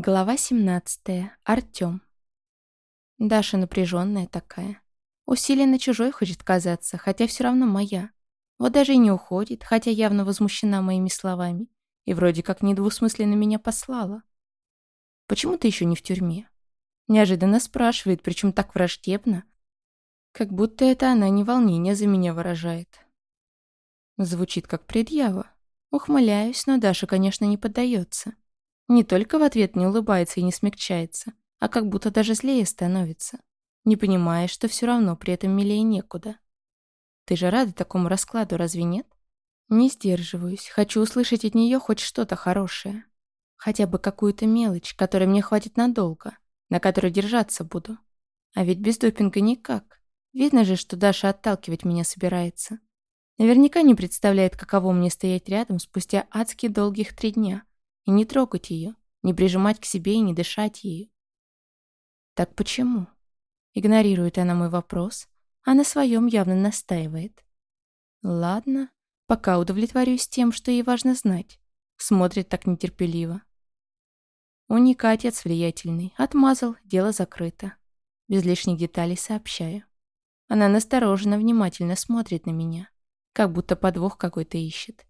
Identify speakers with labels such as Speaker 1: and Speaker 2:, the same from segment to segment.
Speaker 1: Глава 17. Артём. Даша напряженная такая. Усиленно чужой хочет казаться, хотя все равно моя. Вот даже и не уходит, хотя явно возмущена моими словами. И вроде как недвусмысленно меня послала. Почему ты еще не в тюрьме? Неожиданно спрашивает, причем так враждебно. Как будто это она не волнение за меня выражает. Звучит как предъява. Ухмыляюсь, но Даша, конечно, не поддается. Не только в ответ не улыбается и не смягчается, а как будто даже злее становится, не понимая, что все равно при этом милее некуда. Ты же рада такому раскладу, разве нет? Не сдерживаюсь, хочу услышать от нее хоть что-то хорошее. Хотя бы какую-то мелочь, которой мне хватит надолго, на которой держаться буду. А ведь без допинга никак. Видно же, что Даша отталкивать меня собирается. Наверняка не представляет, каково мне стоять рядом спустя адски долгих три дня и не трогать ее, не прижимать к себе и не дышать ею. Так почему? Игнорирует она мой вопрос, а на своем явно настаивает. Ладно, пока удовлетворюсь тем, что ей важно знать. Смотрит так нетерпеливо. У Ника отец влиятельный. Отмазал, дело закрыто. Без лишних деталей сообщаю. Она настороженно, внимательно смотрит на меня, как будто подвох какой-то ищет.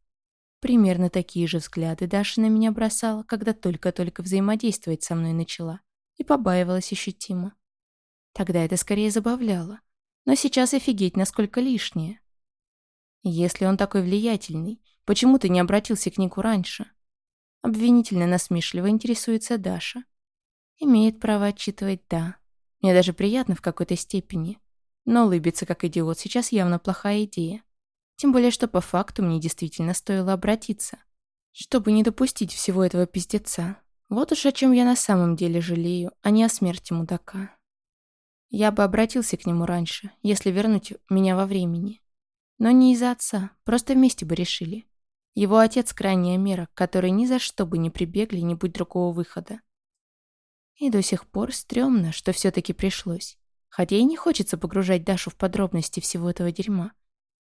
Speaker 1: Примерно такие же взгляды Даша на меня бросала, когда только-только взаимодействовать со мной начала, и побаивалась ощутимо. Тогда это скорее забавляло, но сейчас офигеть, насколько лишнее. Если он такой влиятельный, почему ты не обратился к Нику раньше? Обвинительно насмешливо интересуется Даша. Имеет право отчитывать «да». Мне даже приятно в какой-то степени. Но улыбиться как идиот сейчас явно плохая идея. Тем более, что по факту мне действительно стоило обратиться. Чтобы не допустить всего этого пиздеца. Вот уж о чем я на самом деле жалею, а не о смерти мудака. Я бы обратился к нему раньше, если вернуть меня во времени. Но не из-за отца, просто вместе бы решили. Его отец крайняя мера, которой ни за что бы не прибегли, не будь другого выхода. И до сих пор стрёмно, что все таки пришлось. Хотя и не хочется погружать Дашу в подробности всего этого дерьма.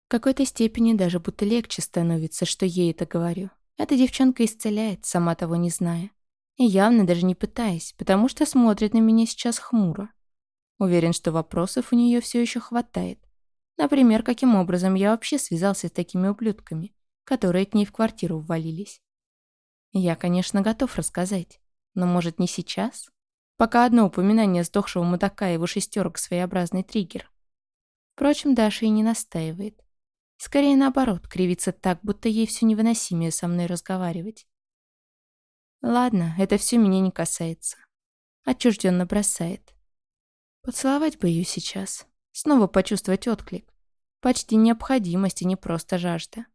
Speaker 1: В какой-то степени даже будто легче становится, что ей это говорю. Эта девчонка исцеляет, сама того не зная. И явно даже не пытаясь, потому что смотрит на меня сейчас хмуро. Уверен, что вопросов у нее все еще хватает. Например, каким образом я вообще связался с такими ублюдками, которые к ней в квартиру ввалились. Я, конечно, готов рассказать, но, может, не сейчас? Пока одно упоминание сдохшего мудака и его шестерок своеобразный триггер. Впрочем, Даша и не настаивает. Скорее наоборот, кривится так, будто ей все невыносимее со мной разговаривать. Ладно, это все меня не касается. Отчужденно бросает. Поцеловать бы ее сейчас. Снова почувствовать отклик. Почти необходимость и не просто жажда.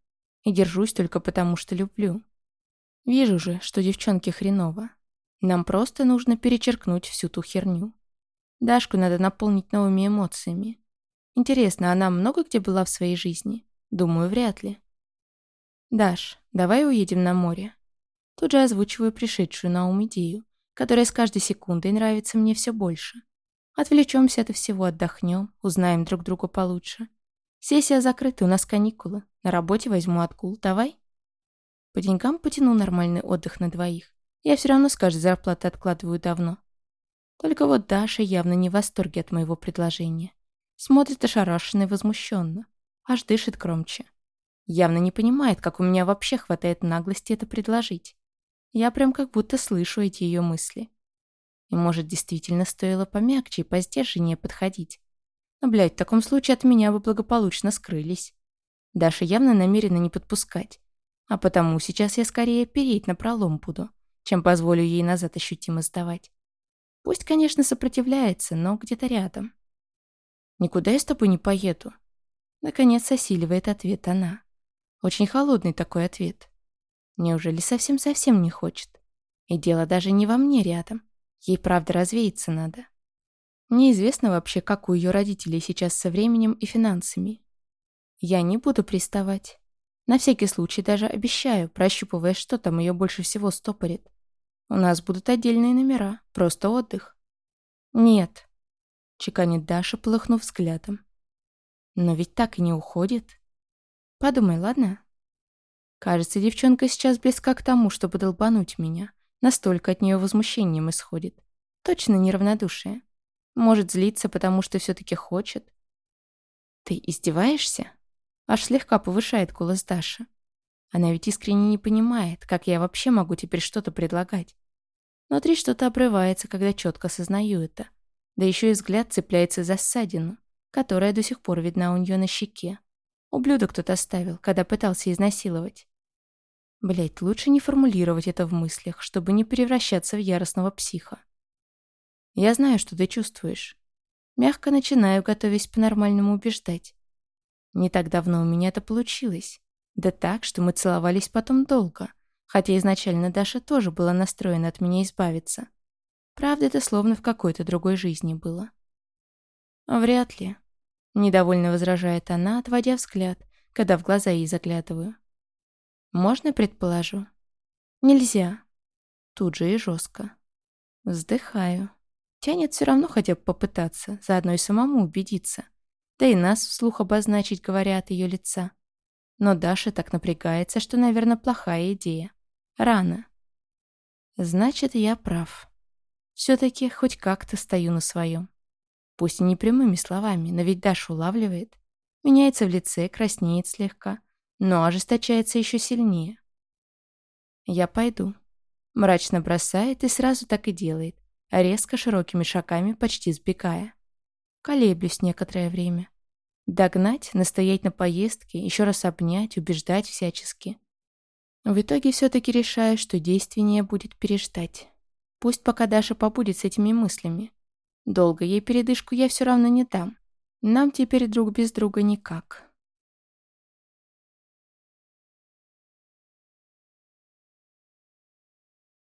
Speaker 1: И держусь только потому, что люблю. Вижу же, что девчонке хреново. Нам просто нужно перечеркнуть всю ту херню. Дашку надо наполнить новыми эмоциями. Интересно, она много где была в своей жизни? Думаю, вряд ли. «Даш, давай уедем на море». Тут же озвучиваю пришедшую на ум идею, которая с каждой секундой нравится мне все больше. Отвлечемся от всего, отдохнем, узнаем друг друга получше. Сессия закрыта, у нас каникулы. На работе возьму отгул, давай? По деньгам потяну нормальный отдых на двоих. Я все равно с каждой зарплаты откладываю давно. Только вот Даша явно не в восторге от моего предложения. Смотрит ошарашенно и возмущенно аж дышит громче. Явно не понимает, как у меня вообще хватает наглости это предложить. Я прям как будто слышу эти ее мысли. И может, действительно стоило помягче и поздержаннее подходить. Но, блядь, в таком случае от меня бы благополучно скрылись. Даша явно намерена не подпускать. А потому сейчас я скорее переть на пролом буду, чем позволю ей назад ощутимо сдавать. Пусть, конечно, сопротивляется, но где-то рядом. Никуда я с тобой не поеду. Наконец осиливает ответ она. Очень холодный такой ответ. Неужели совсем-совсем не хочет? И дело даже не во мне рядом. Ей правда развеяться надо. Неизвестно вообще, как у ее родителей сейчас со временем и финансами. Я не буду приставать. На всякий случай даже обещаю, прощупывая, что там ее больше всего стопорит. У нас будут отдельные номера, просто отдых. Нет, чеканит Даша, полыхнув взглядом. Но ведь так и не уходит. Подумай, ладно? Кажется, девчонка сейчас близка к тому, чтобы долбануть меня. Настолько от нее возмущением исходит. Точно неравнодушие. Может злиться, потому что все-таки хочет. «Ты издеваешься?» Аж слегка повышает голос Даша. Она ведь искренне не понимает, как я вообще могу теперь что-то предлагать. Внутри что-то обрывается, когда четко осознаю это. Да еще и взгляд цепляется за ссадину, которая до сих пор видна у нее на щеке. Ублюдок кто-то оставил, когда пытался изнасиловать. Блять, лучше не формулировать это в мыслях, чтобы не превращаться в яростного психа. Я знаю, что ты чувствуешь. Мягко начинаю, готовясь по-нормальному убеждать. Не так давно у меня это получилось. Да так, что мы целовались потом долго, хотя изначально Даша тоже была настроена от меня избавиться. Правда, это словно в какой-то другой жизни было. Вряд ли. Недовольно возражает она, отводя взгляд, когда в глаза ей заглядываю. Можно предположу? Нельзя. Тут же и жестко. Вздыхаю. Тянет все равно хотя бы попытаться, заодно и самому убедиться. Да и нас вслух обозначить, говоря от ее лица. Но Даша так напрягается, что, наверное, плохая идея. Рано. Значит, я прав. Все-таки хоть как-то стою на своем. Пусть и не прямыми словами, но ведь Даша улавливает. Меняется в лице, краснеет слегка, но ожесточается еще сильнее. Я пойду. Мрачно бросает и сразу так и делает, резко широкими шагами почти сбегая. Колеблюсь некоторое время. Догнать, настоять на поездке, еще раз обнять, убеждать всячески. В итоге все-таки решаю, что действеннее будет переждать. Пусть пока Даша побудет с этими мыслями. Долго ей передышку я все равно не дам. Нам теперь друг без друга никак.